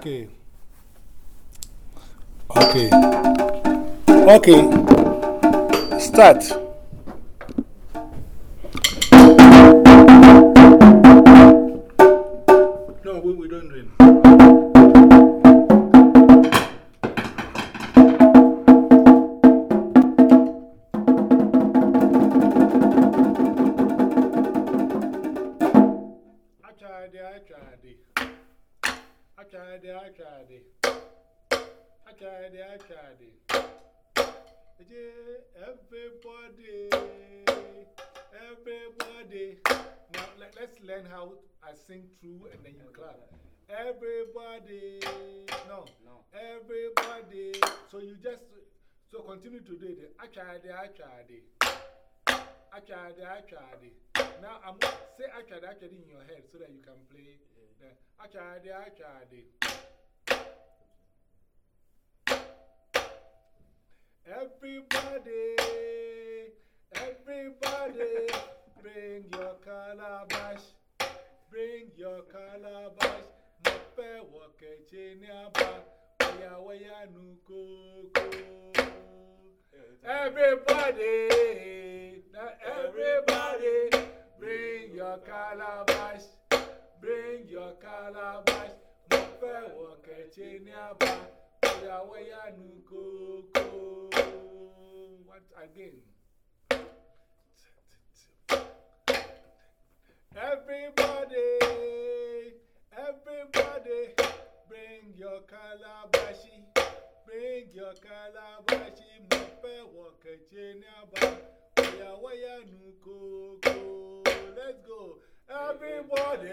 Okay. Okay. Okay. Start. Let's learn how I sing through and then you clap. Everybody, no, No. everybody. So you just, so continue to do it. I tried it, I tried it. I tried it, I tried it. Now I'm going to say I tried it, I tried it in your head so that you can play. The, I tried it, I tried it. Everybody, everybody, bring your calabash, bring your calabash. Mope woke chinyaba, waya waya. Everybody, everybody, bring your calabash, bring your calabash. Mope woke chinyaba, waya waya nukoko. What again? Everybody, everybody, bring your calabashi, bring your calabashi, mope woke chinyaba, waya waya nukoko. Let's go. Everybody,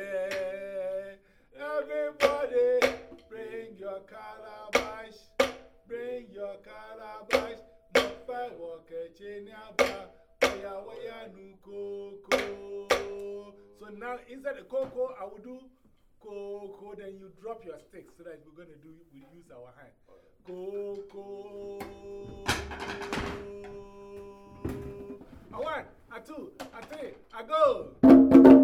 everybody, bring your calabash, bring your calabash, mope woke chinyaba, waya waya nukoko. So now inside the cocoa, I will do cocoa, then you drop your sticks so that we're going to do, we use our hand. Cocoa. A one, a two, a three, a go.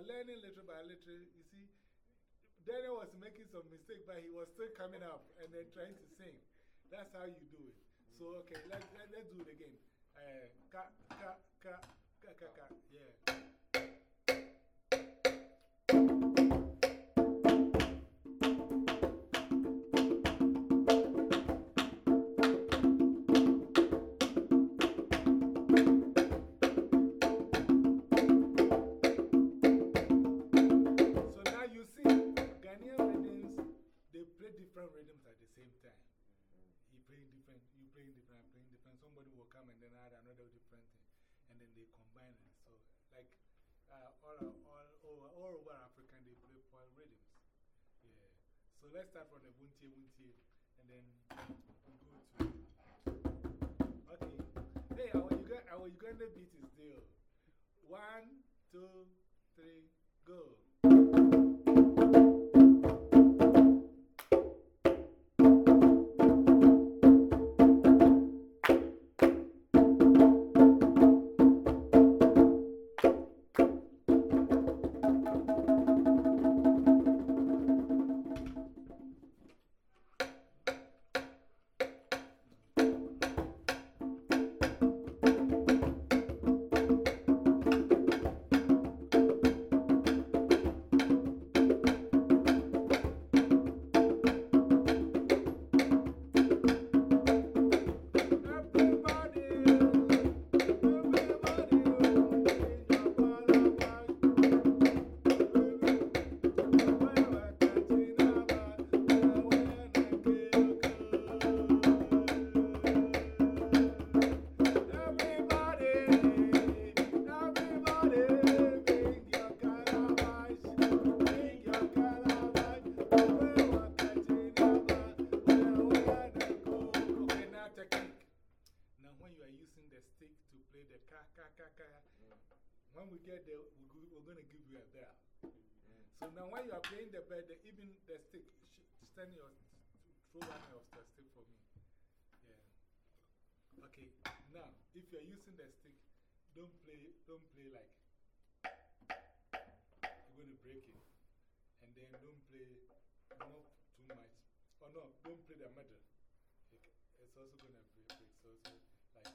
Are learning little by little, you see, Daniel was making some mistake, but he was still coming up and then trying to sing. That's how you do it. So, okay, let, let, let's do it again. Uh, Uganda beat is still. One, two, don't play, don't play like you're going to break it. And then don't play not too much. Or no, don't play the middle. It, it's also going to break. break. So, so like.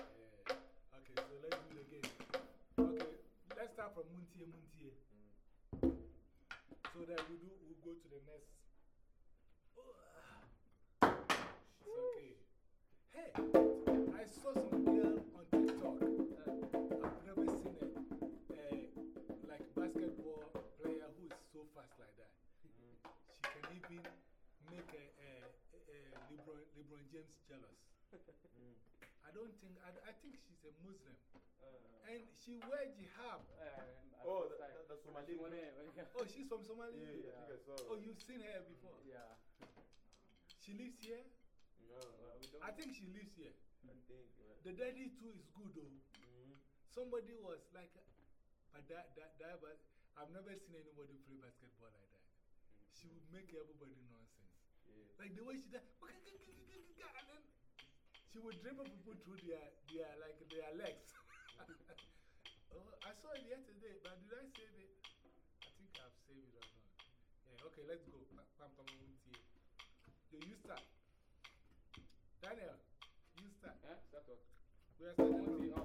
Yeah. Okay, so let's do it again. Okay, let's start from Muntie Muntie. Mm. So that we do, we'll go to the next. It's okay. Hey, I saw some girl on TikTok. Uh, I've never seen a, a like basketball player who is so fast like that. She can even make a, a, a LeBron, LeBron James jealous. I don't think, I, I think she's a Muslim. And she wears jihab. Oh, that, that, that's Somali. Oh, she's from Somalia? Yeah, I think I saw Oh, you've seen her before? Yeah. She lives here? No, no. I think she lives here. I think, man. The daddy too is good though. Mm. Somebody was like, but that, that, that, but I've never seen anybody play basketball like that. She would make everybody nonsense. Yeah. Like the way she does, and then she would dribble people through their, their, like, their legs. oh, I saw it yesterday, but did I save it? I think I've saved it or not. Yeah, okay, let's go. Pam, pam, pam, Muntie. Yeah, you start. Daniel, you start. Huh? Start what? We are starting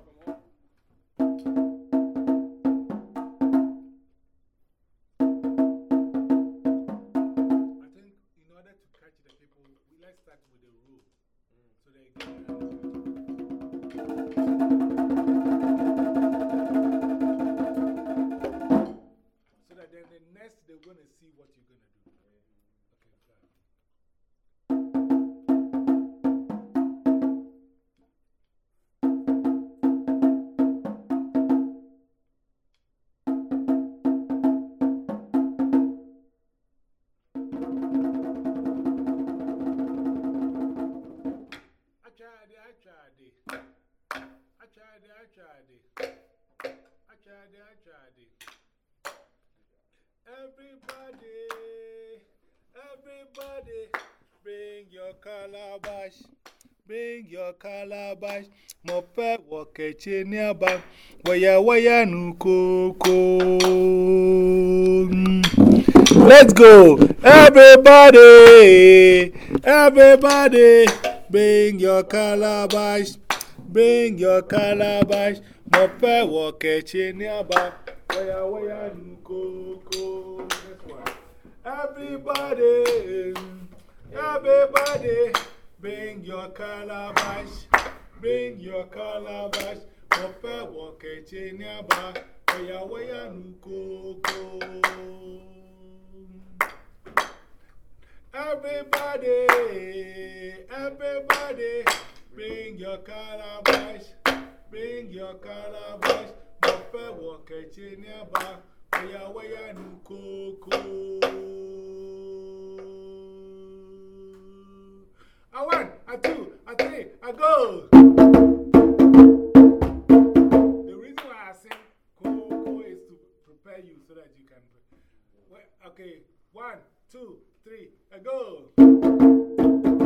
calabash. Bring your calabash. Mo fẹ́ wọ kẹ̀kẹ́ ní àbá. Wọ̀yàwọ̀yà nù kókó. Let's go. Everybody, everybody, bring your calabash. Bring your calabash. Mo fẹ́ wọ kẹ̀kẹ́ ní àbá. Wọ̀yàwọ̀yà nù kókó. Everybody, everybody, bring your calabash. Bring your calabash. Kẹ̀kẹ́ ní àbá. Wọ̀yàwọ̀yà nù kókó. Everybody, everybody, bring your calabash, bring your calabash. Kẹ̀kẹ́ ní àbá, Waya waya nukoko. A one, a two, a three, a go. The reason why I sing Koko is to prepare you so that you can. Okay, one, two, three, a go.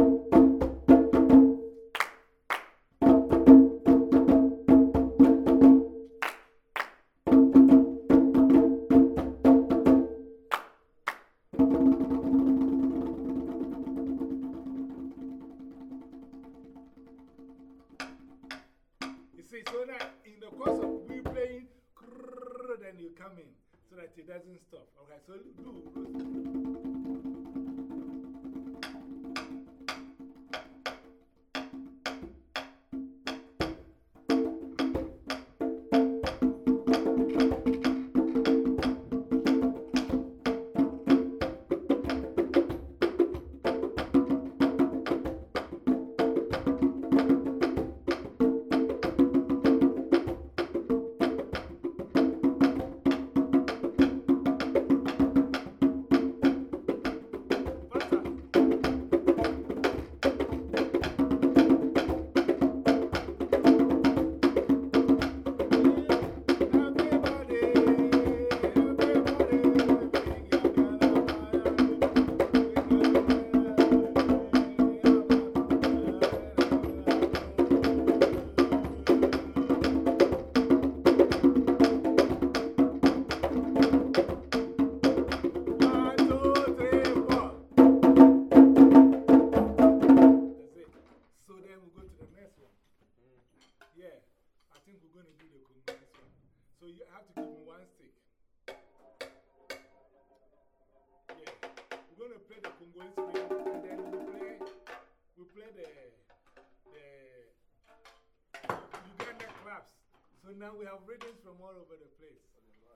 Now we have rhythms from all over the place.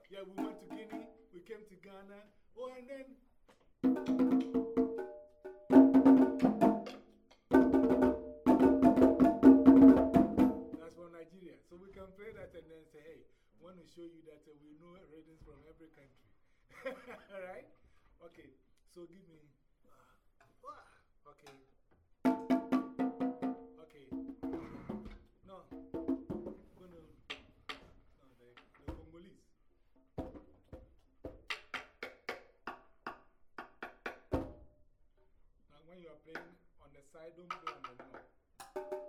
Yeah, we went to Guinea, we came to Ghana. Oh, and then That's from Nigeria. So we can play that and then say, hey, I want to show you that uh, we know rhythms from every country. Alright? Okay. So give me. Playing on the side, don't play on the wall.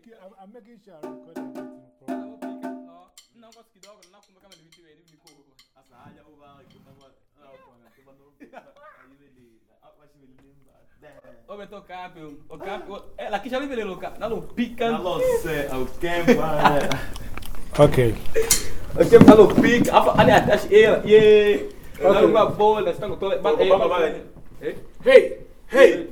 making, I'm, I'm making sure I record everything properly. Não gosto que dogo, não como câmera de vídeo, ele me ligou. Essa área, o bar, que eu Não, Ah, eu tava no. Aí ele. Ah, mas ele lembra. Ô, então, Capio. O Capio. Ela aqui já me veio, Luca. Não, pica. Alô, você, o que, mano? Ok. O que, alô, pica. Ali, atrás, ele. Yeah. Não, uma bola, estão com toda. Ei! Ei!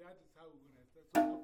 That is how we're going to start. So,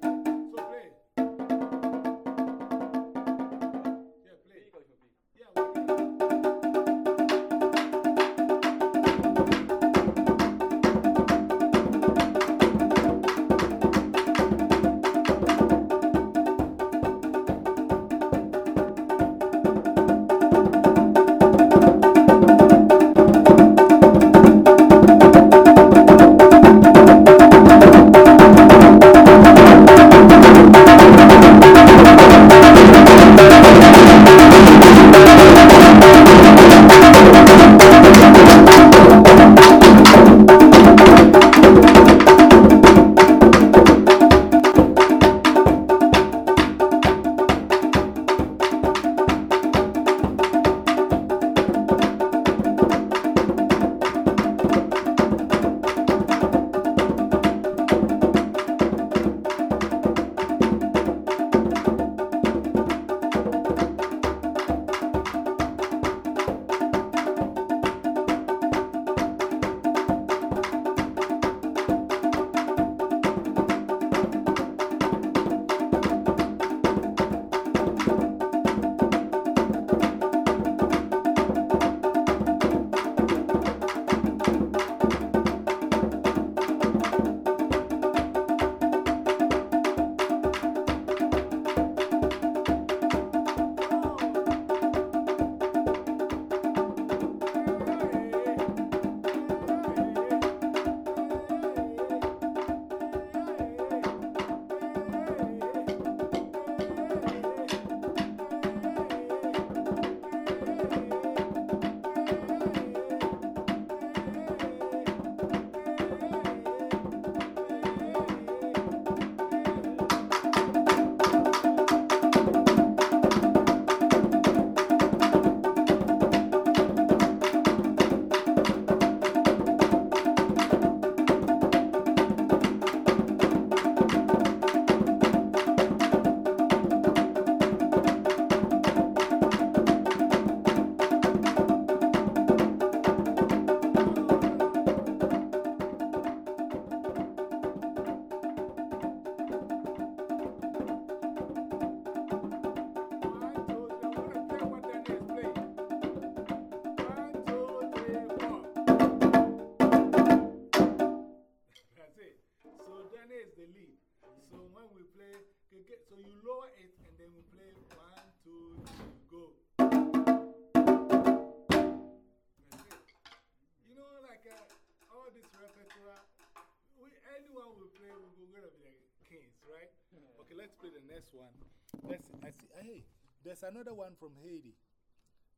there's another one from Haiti.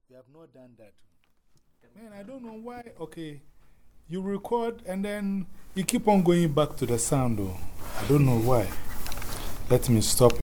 We have not done that. Man, I don't know why. Okay, you record and then you keep on going back to the sound, though. I don't know why. Let me stop.